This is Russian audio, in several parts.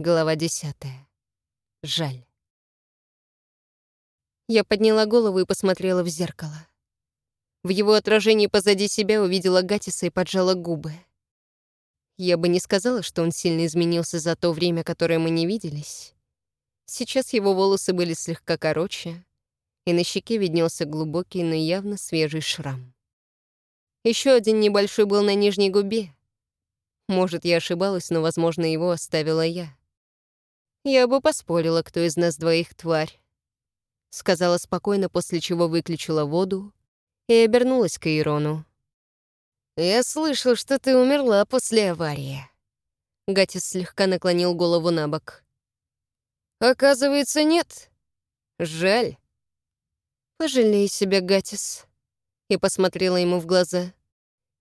Глава десятая. Жаль. Я подняла голову и посмотрела в зеркало. В его отражении позади себя увидела Гатиса и поджала губы. Я бы не сказала, что он сильно изменился за то время, которое мы не виделись. Сейчас его волосы были слегка короче, и на щеке виднелся глубокий, но явно свежий шрам. Еще один небольшой был на нижней губе. Может, я ошибалась, но, возможно, его оставила я. Я бы поспорила, кто из нас двоих тварь. Сказала спокойно, после чего выключила воду и обернулась к Ирону. «Я слышал, что ты умерла после аварии». Гатис слегка наклонил голову на бок. «Оказывается, нет. Жаль». «Пожалей себя, Гатис», и посмотрела ему в глаза.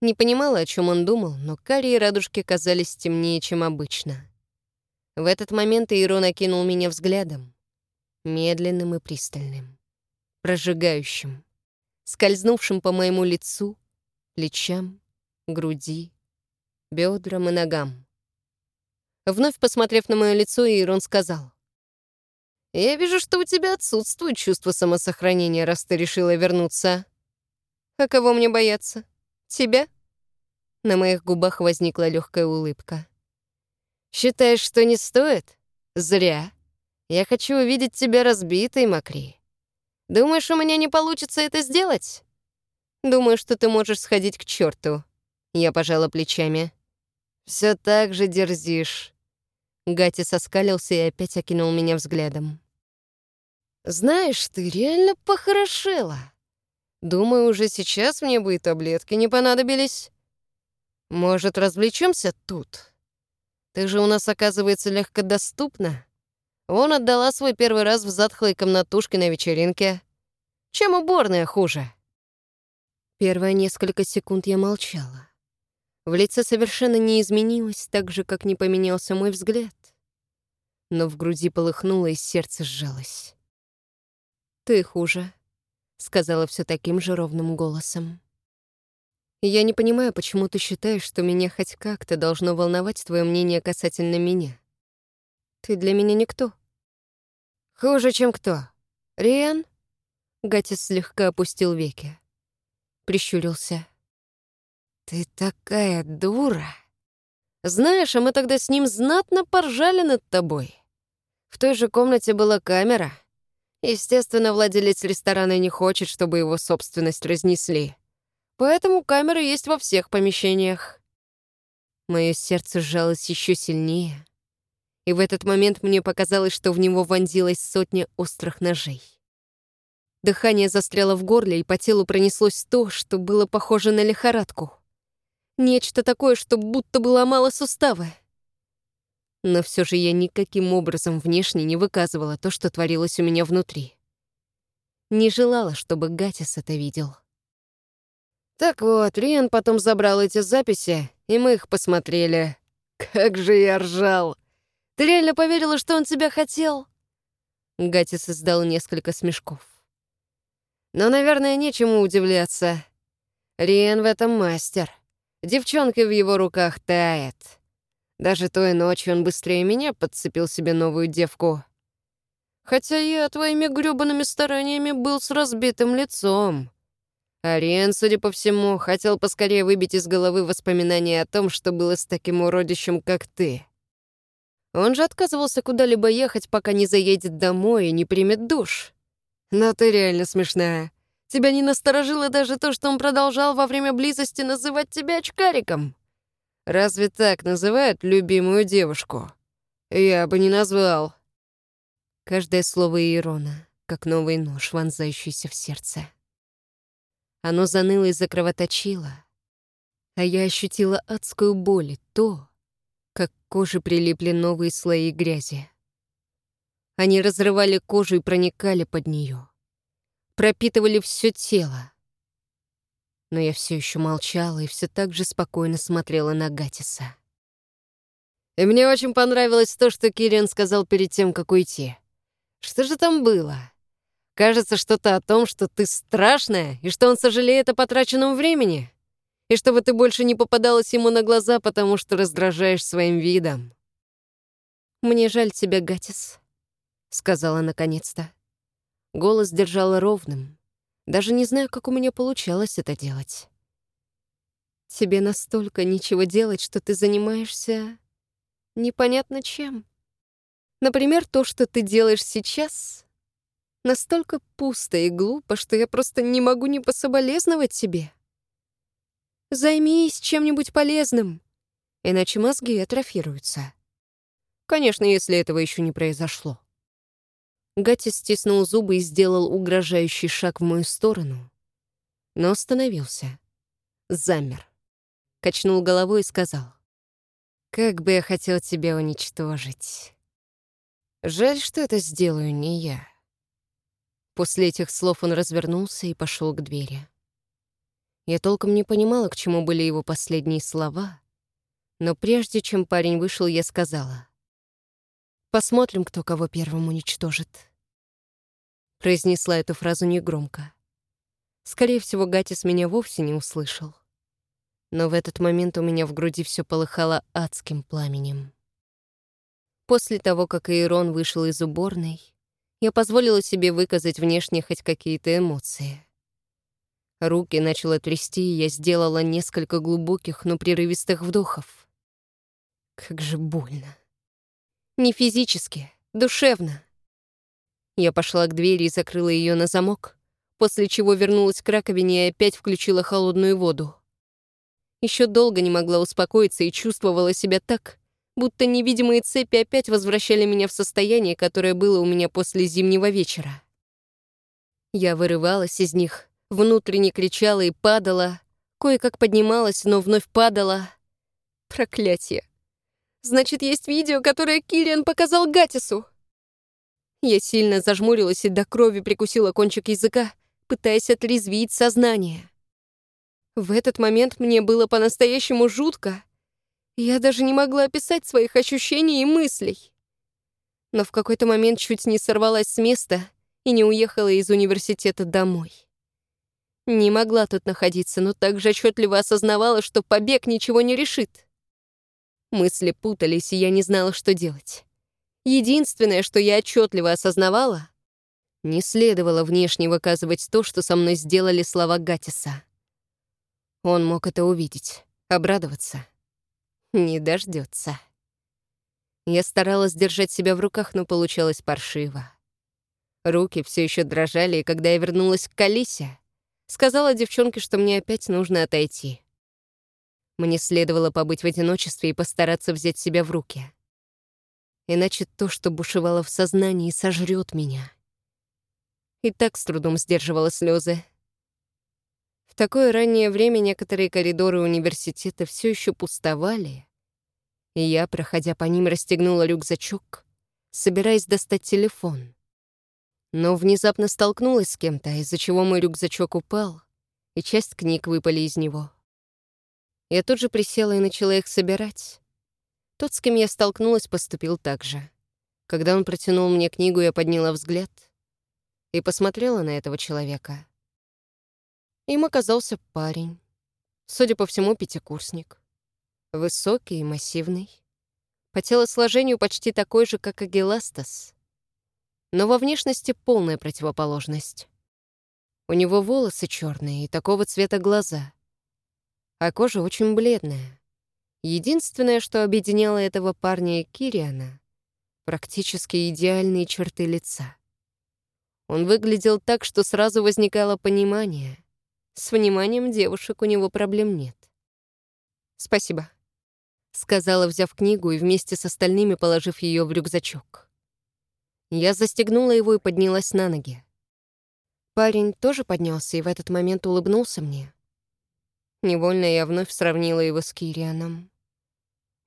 Не понимала, о чем он думал, но карие радужки казались темнее, чем обычно. В этот момент Ирон окинул меня взглядом, медленным и пристальным, прожигающим, скользнувшим по моему лицу, плечам, груди, бедрам и ногам. Вновь посмотрев на мое лицо, Ирон сказал, «Я вижу, что у тебя отсутствует чувство самосохранения, раз ты решила вернуться. А кого мне бояться? Тебя?» На моих губах возникла легкая улыбка. «Считаешь, что не стоит? Зря. Я хочу увидеть тебя разбитой, Макри. Думаешь, у меня не получится это сделать? Думаю, что ты можешь сходить к черту. Я пожала плечами. Все так же дерзишь. Гати соскалился и опять окинул меня взглядом. «Знаешь, ты реально похорошела. Думаю, уже сейчас мне бы и таблетки не понадобились. Может, развлечемся тут? Ты же у нас, оказывается, легкодоступна. Он отдала свой первый раз в затхлой комнатушке на вечеринке. Чем уборная хуже?» Первые несколько секунд я молчала. В лице совершенно не изменилось, так же, как не поменялся мой взгляд. Но в груди полыхнуло и сердце сжалось. «Ты хуже», — сказала все таким же ровным голосом. «Я не понимаю, почему ты считаешь, что меня хоть как-то должно волновать твое мнение касательно меня. Ты для меня никто». «Хуже, чем кто? Риан?» Гатис слегка опустил веки. Прищурился. «Ты такая дура!» «Знаешь, а мы тогда с ним знатно поржали над тобой. В той же комнате была камера. Естественно, владелец ресторана не хочет, чтобы его собственность разнесли. Поэтому камеры есть во всех помещениях». Мое сердце сжалось еще сильнее, и в этот момент мне показалось, что в него вонзилась сотня острых ножей. Дыхание застряло в горле, и по телу пронеслось то, что было похоже на лихорадку. Нечто такое, что будто бы ломало суставы. Но все же я никаким образом внешне не выказывала то, что творилось у меня внутри. Не желала, чтобы Гатис это видел. Так вот, Риан потом забрал эти записи, и мы их посмотрели. Как же я ржал! Ты реально поверила, что он тебя хотел?» Гатис издал несколько смешков. «Но, наверное, нечему удивляться. Риен в этом мастер. Девчонка в его руках тает. Даже той ночью он быстрее меня подцепил себе новую девку. Хотя я твоими грёбаными стараниями был с разбитым лицом. Ариен, судя по всему, хотел поскорее выбить из головы воспоминания о том, что было с таким уродищем, как ты. Он же отказывался куда-либо ехать, пока не заедет домой и не примет душ. Но ты реально смешная. Тебя не насторожило даже то, что он продолжал во время близости называть тебя очкариком? Разве так называют любимую девушку? Я бы не назвал. Каждое слово Ирона, как новый нож, вонзающийся в сердце. Оно заныло и закровоточило, а я ощутила адскую боль и то, как к коже прилипли новые слои грязи. Они разрывали кожу и проникали под нее, пропитывали все тело. Но я все еще молчала и все так же спокойно смотрела на Гатиса. И мне очень понравилось то, что Кириан сказал перед тем, как уйти. Что же там было? Кажется, что-то о том, что ты страшная, и что он сожалеет о потраченном времени и чтобы ты больше не попадалась ему на глаза, потому что раздражаешь своим видом. «Мне жаль тебя, Гатис», — сказала наконец-то. Голос держала ровным. Даже не знаю, как у меня получалось это делать. «Тебе настолько нечего делать, что ты занимаешься непонятно чем. Например, то, что ты делаешь сейчас, настолько пусто и глупо, что я просто не могу не пособолезновать тебе. Займись чем-нибудь полезным, иначе мозги атрофируются. Конечно, если этого еще не произошло. Гатти стиснул зубы и сделал угрожающий шаг в мою сторону, но остановился. Замер. Качнул головой и сказал. «Как бы я хотел тебя уничтожить. Жаль, что это сделаю не я». После этих слов он развернулся и пошел к двери. Я толком не понимала, к чему были его последние слова, но прежде чем парень вышел, я сказала. «Посмотрим, кто кого первым уничтожит». Произнесла эту фразу негромко. Скорее всего, Гатис меня вовсе не услышал. Но в этот момент у меня в груди все полыхало адским пламенем. После того, как Иерон вышел из уборной, я позволила себе выказать внешне хоть какие-то эмоции. Руки начало трясти, и я сделала несколько глубоких, но прерывистых вдохов. Как же больно. Не физически, душевно. Я пошла к двери и закрыла ее на замок, после чего вернулась к раковине и опять включила холодную воду. Еще долго не могла успокоиться и чувствовала себя так, будто невидимые цепи опять возвращали меня в состояние, которое было у меня после зимнего вечера. Я вырывалась из них, внутренне кричала и падала, кое-как поднималась, но вновь падала. Проклятие. Значит, есть видео, которое Кириан показал Гатису. Я сильно зажмурилась и до крови прикусила кончик языка, пытаясь отрезвить сознание. В этот момент мне было по-настоящему жутко. Я даже не могла описать своих ощущений и мыслей. Но в какой-то момент чуть не сорвалась с места и не уехала из университета домой. Не могла тут находиться, но также отчетливо осознавала, что побег ничего не решит. Мысли путались, и я не знала, что делать. Единственное, что я отчетливо осознавала, не следовало внешне выказывать то, что со мной сделали слова Гатиса. Он мог это увидеть, обрадоваться. Не дождется. Я старалась держать себя в руках, но получалось паршиво. Руки все еще дрожали, и когда я вернулась к Калисе, сказала девчонке, что мне опять нужно отойти. Мне следовало побыть в одиночестве и постараться взять себя в руки иначе то, что бушевало в сознании, сожрет меня. И так с трудом сдерживала слезы. В такое раннее время некоторые коридоры университета все еще пустовали, я, проходя по ним, расстегнула рюкзачок, собираясь достать телефон. Но внезапно столкнулась с кем-то, из-за чего мой рюкзачок упал, и часть книг выпали из него. Я тут же присела и начала их собирать. Тот, с кем я столкнулась, поступил так же. Когда он протянул мне книгу, я подняла взгляд и посмотрела на этого человека. Им оказался парень, судя по всему, пятикурсник. Высокий и массивный. По телосложению почти такой же, как Агиластас. Но во внешности полная противоположность. У него волосы черные и такого цвета глаза, а кожа очень бледная. Единственное, что объединяло этого парня и Кириана — практически идеальные черты лица. Он выглядел так, что сразу возникало понимание. С вниманием девушек у него проблем нет. «Спасибо», — сказала, взяв книгу и вместе с остальными положив ее в рюкзачок. Я застегнула его и поднялась на ноги. Парень тоже поднялся и в этот момент улыбнулся мне. Невольно я вновь сравнила его с Кирианом.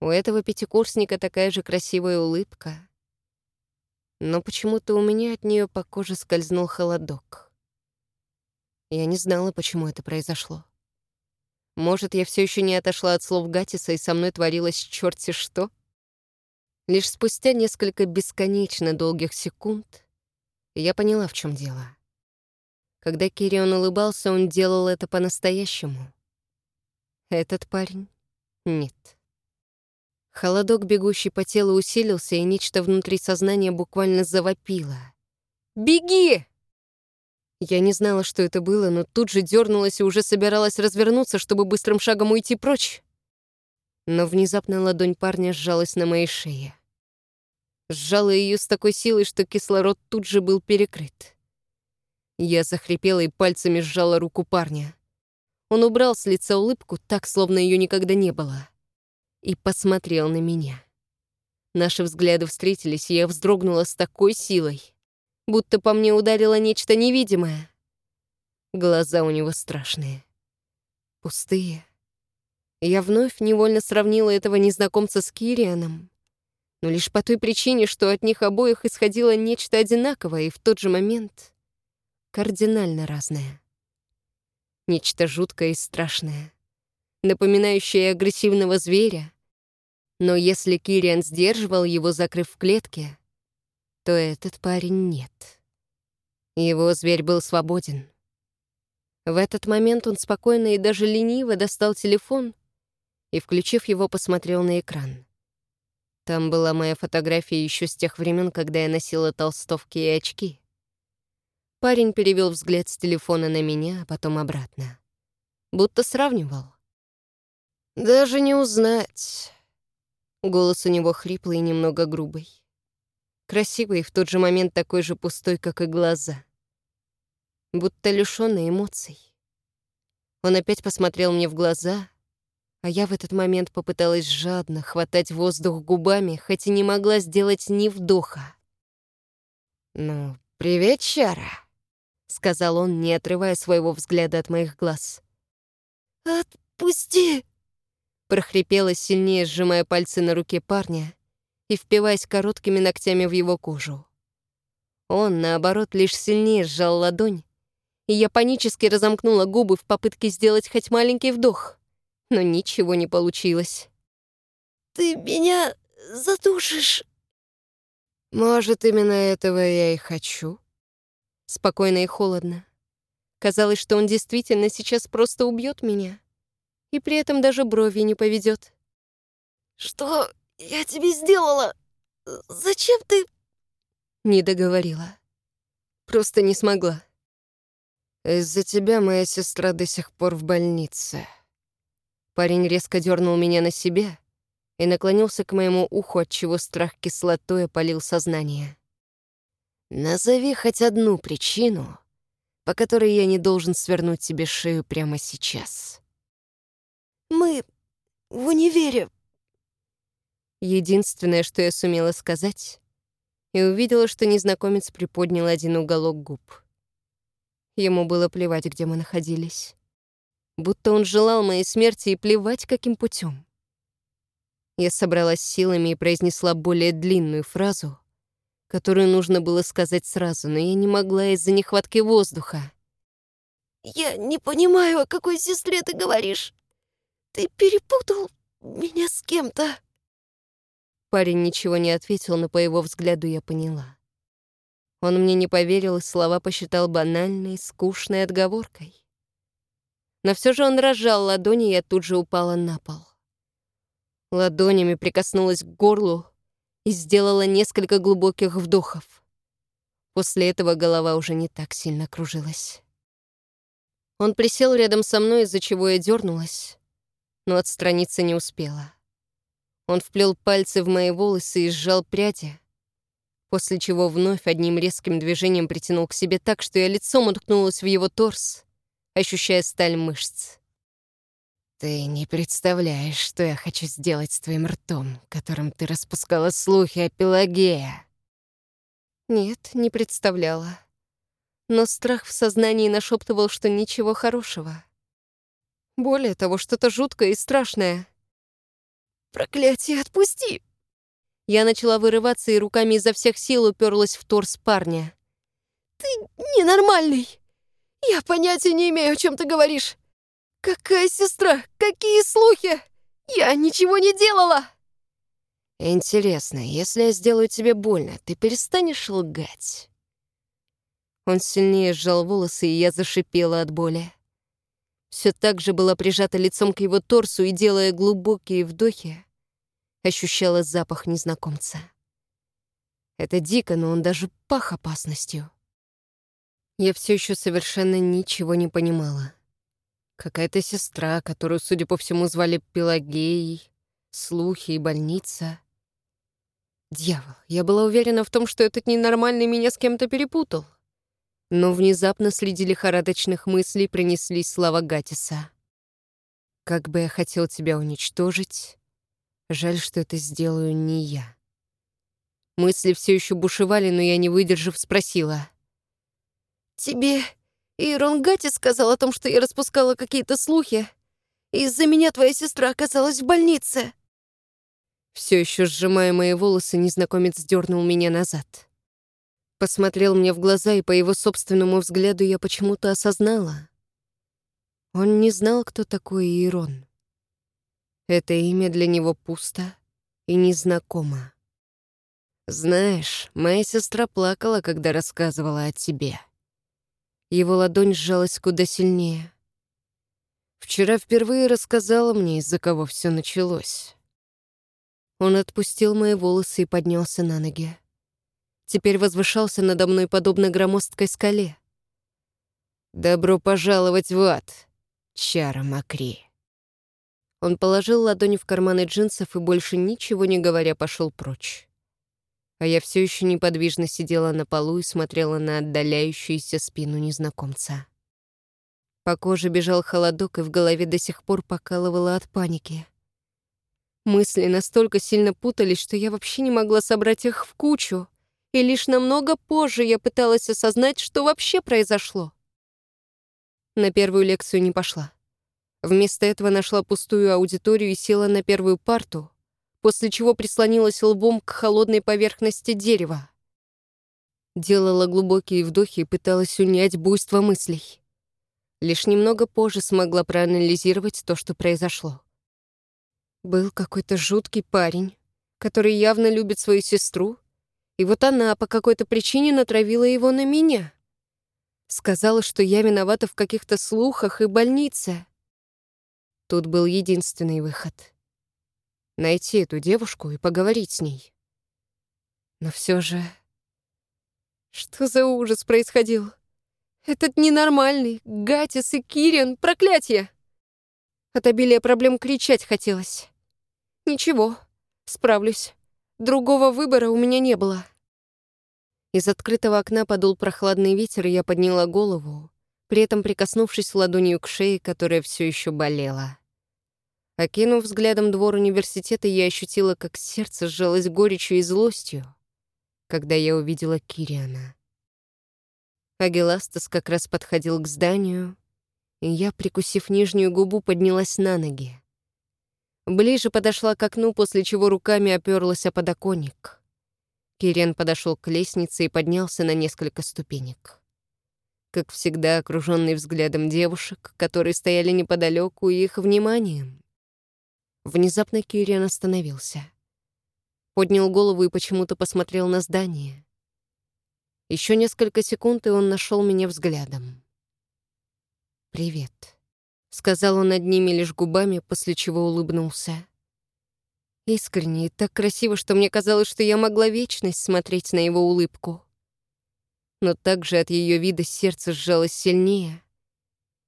У этого пятикурсника такая же красивая улыбка. Но почему-то у меня от нее по коже скользнул холодок. Я не знала, почему это произошло. Может, я все еще не отошла от слов Гатиса, и со мной творилось черти что? Лишь спустя несколько бесконечно долгих секунд я поняла, в чем дело. Когда Кирион улыбался, он делал это по-настоящему. Этот парень — нет. Холодок, бегущий по телу, усилился, и нечто внутри сознания буквально завопило. «Беги!» Я не знала, что это было, но тут же дернулась и уже собиралась развернуться, чтобы быстрым шагом уйти прочь. Но внезапно ладонь парня сжалась на моей шее. Сжала ее с такой силой, что кислород тут же был перекрыт. Я захрипела и пальцами сжала руку парня. Он убрал с лица улыбку так, словно ее никогда не было, и посмотрел на меня. Наши взгляды встретились, и я вздрогнула с такой силой, будто по мне ударило нечто невидимое. Глаза у него страшные, пустые. Я вновь невольно сравнила этого незнакомца с Кирианом, но лишь по той причине, что от них обоих исходило нечто одинаковое и в тот же момент кардинально разное. Нечто жуткое и страшное, напоминающее агрессивного зверя. Но если Кириан сдерживал его, закрыв в клетке, то этот парень нет. Его зверь был свободен. В этот момент он спокойно и даже лениво достал телефон и, включив его, посмотрел на экран. Там была моя фотография еще с тех времен, когда я носила толстовки и очки. Парень перевел взгляд с телефона на меня, а потом обратно. Будто сравнивал. «Даже не узнать». Голос у него хриплый и немного грубый красивый и в тот же момент такой же пустой, как и глаза. Будто лишённый эмоций. Он опять посмотрел мне в глаза, а я в этот момент попыталась жадно хватать воздух губами, хоть и не могла сделать ни вдоха. «Ну, привет, Чара», — сказал он, не отрывая своего взгляда от моих глаз. «Отпусти!» — прохрипела сильнее, сжимая пальцы на руке парня, и впиваясь короткими ногтями в его кожу. Он, наоборот, лишь сильнее сжал ладонь, и я панически разомкнула губы в попытке сделать хоть маленький вдох, но ничего не получилось. «Ты меня задушишь!» «Может, именно этого я и хочу?» Спокойно и холодно. Казалось, что он действительно сейчас просто убьет меня, и при этом даже брови не поведет. «Что я тебе сделала? Зачем ты...» Не договорила. Просто не смогла. «Из-за тебя моя сестра до сих пор в больнице». Парень резко дернул меня на себя и наклонился к моему уху, отчего страх кислотой опалил сознание. «Назови хоть одну причину, по которой я не должен свернуть тебе шею прямо сейчас». «Мы в универе Единственное, что я сумела сказать, и увидела, что незнакомец приподнял один уголок губ. Ему было плевать, где мы находились. Будто он желал моей смерти и плевать, каким путем. Я собралась силами и произнесла более длинную фразу, которую нужно было сказать сразу, но я не могла из-за нехватки воздуха. «Я не понимаю, о какой сестре ты говоришь. Ты перепутал меня с кем-то». Парень ничего не ответил, но по его взгляду я поняла. Он мне не поверил и слова посчитал банальной, скучной отговоркой. Но все же он разжал ладони, и я тут же упала на пол. Ладонями прикоснулась к горлу и сделала несколько глубоких вдохов. После этого голова уже не так сильно кружилась. Он присел рядом со мной, из-за чего я дернулась, но отстраниться не успела. Он вплел пальцы в мои волосы и сжал пряди, после чего вновь одним резким движением притянул к себе так, что я лицом уткнулась в его торс, ощущая сталь мышц. «Ты не представляешь, что я хочу сделать с твоим ртом, которым ты распускала слухи о Пелагея». Нет, не представляла. Но страх в сознании нашептывал, что ничего хорошего. Более того, что-то жуткое и страшное. «Проклятие, отпусти!» Я начала вырываться и руками изо всех сил уперлась в торс парня. «Ты ненормальный! Я понятия не имею, о чем ты говоришь! Какая сестра? Какие слухи? Я ничего не делала!» «Интересно, если я сделаю тебе больно, ты перестанешь лгать?» Он сильнее сжал волосы, и я зашипела от боли все так же была прижата лицом к его торсу и, делая глубокие вдохи, ощущала запах незнакомца. Это дико, но он даже пах опасностью. Я все еще совершенно ничего не понимала. Какая-то сестра, которую, судя по всему, звали Пелагеей, слухи и больница. Дьявол, я была уверена в том, что этот ненормальный меня с кем-то перепутал. Но внезапно среди лихорадочных мыслей принеслись слова Гатиса. «Как бы я хотел тебя уничтожить, жаль, что это сделаю не я». Мысли все еще бушевали, но я, не выдержав, спросила. «Тебе Ирон Гатис сказал о том, что я распускала какие-то слухи. Из-за меня твоя сестра оказалась в больнице». Все еще сжимая мои волосы, незнакомец дернул меня назад. Посмотрел мне в глаза, и по его собственному взгляду я почему-то осознала. Он не знал, кто такой Ирон. Это имя для него пусто и незнакомо. Знаешь, моя сестра плакала, когда рассказывала о тебе. Его ладонь сжалась куда сильнее. Вчера впервые рассказала мне, из-за кого все началось. Он отпустил мои волосы и поднялся на ноги. Теперь возвышался надо мной подобно громоздкой скале. «Добро пожаловать в ад, Чара Макри!» Он положил ладони в карманы джинсов и, больше ничего не говоря, пошел прочь. А я все еще неподвижно сидела на полу и смотрела на отдаляющуюся спину незнакомца. По коже бежал холодок, и в голове до сих пор покалывало от паники. Мысли настолько сильно путались, что я вообще не могла собрать их в кучу, и лишь намного позже я пыталась осознать, что вообще произошло. На первую лекцию не пошла. Вместо этого нашла пустую аудиторию и села на первую парту, после чего прислонилась лбом к холодной поверхности дерева. Делала глубокие вдохи и пыталась унять буйство мыслей. Лишь немного позже смогла проанализировать то, что произошло. Был какой-то жуткий парень, который явно любит свою сестру, и вот она по какой-то причине натравила его на меня. Сказала, что я виновата в каких-то слухах и больнице. Тут был единственный выход. Найти эту девушку и поговорить с ней. Но все же... Что за ужас происходил? Этот ненормальный, Гатис и Кириан, проклятие! От обилия проблем кричать хотелось. Ничего, справлюсь. Другого выбора у меня не было. Из открытого окна подул прохладный ветер, и я подняла голову, при этом прикоснувшись ладонью к шее, которая все еще болела. Окинув взглядом двор университета, я ощутила, как сердце сжалось горечью и злостью, когда я увидела Кириана. Агиластас как раз подходил к зданию, и я, прикусив нижнюю губу, поднялась на ноги. Ближе подошла к окну, после чего руками оперлась о подоконник. Кирен подошел к лестнице и поднялся на несколько ступенек. Как всегда, окруженный взглядом девушек, которые стояли неподалеку, и их вниманием. Внезапно Кирен остановился. Поднял голову и почему-то посмотрел на здание. Еще несколько секунд, и он нашел меня взглядом. «Привет», — сказал он одними лишь губами, после чего улыбнулся. Искренне и так красиво, что мне казалось, что я могла вечность смотреть на его улыбку. Но также от ее вида сердце сжалось сильнее,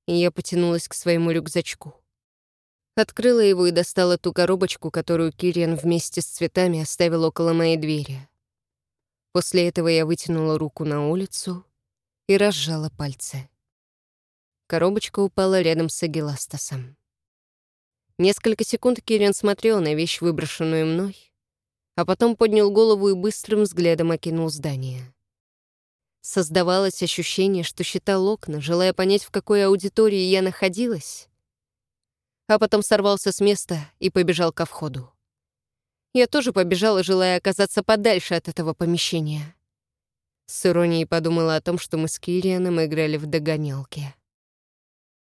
и я потянулась к своему рюкзачку. Открыла его и достала ту коробочку, которую Кириан вместе с цветами оставил около моей двери. После этого я вытянула руку на улицу и разжала пальцы. Коробочка упала рядом с Агиластасом. Несколько секунд Кирен смотрел на вещь, выброшенную мной, а потом поднял голову и быстрым взглядом окинул здание. Создавалось ощущение, что считал окна, желая понять, в какой аудитории я находилась, а потом сорвался с места и побежал ко входу. Я тоже побежала, желая оказаться подальше от этого помещения. С иронией подумала о том, что мы с Кирианом играли в догонялки.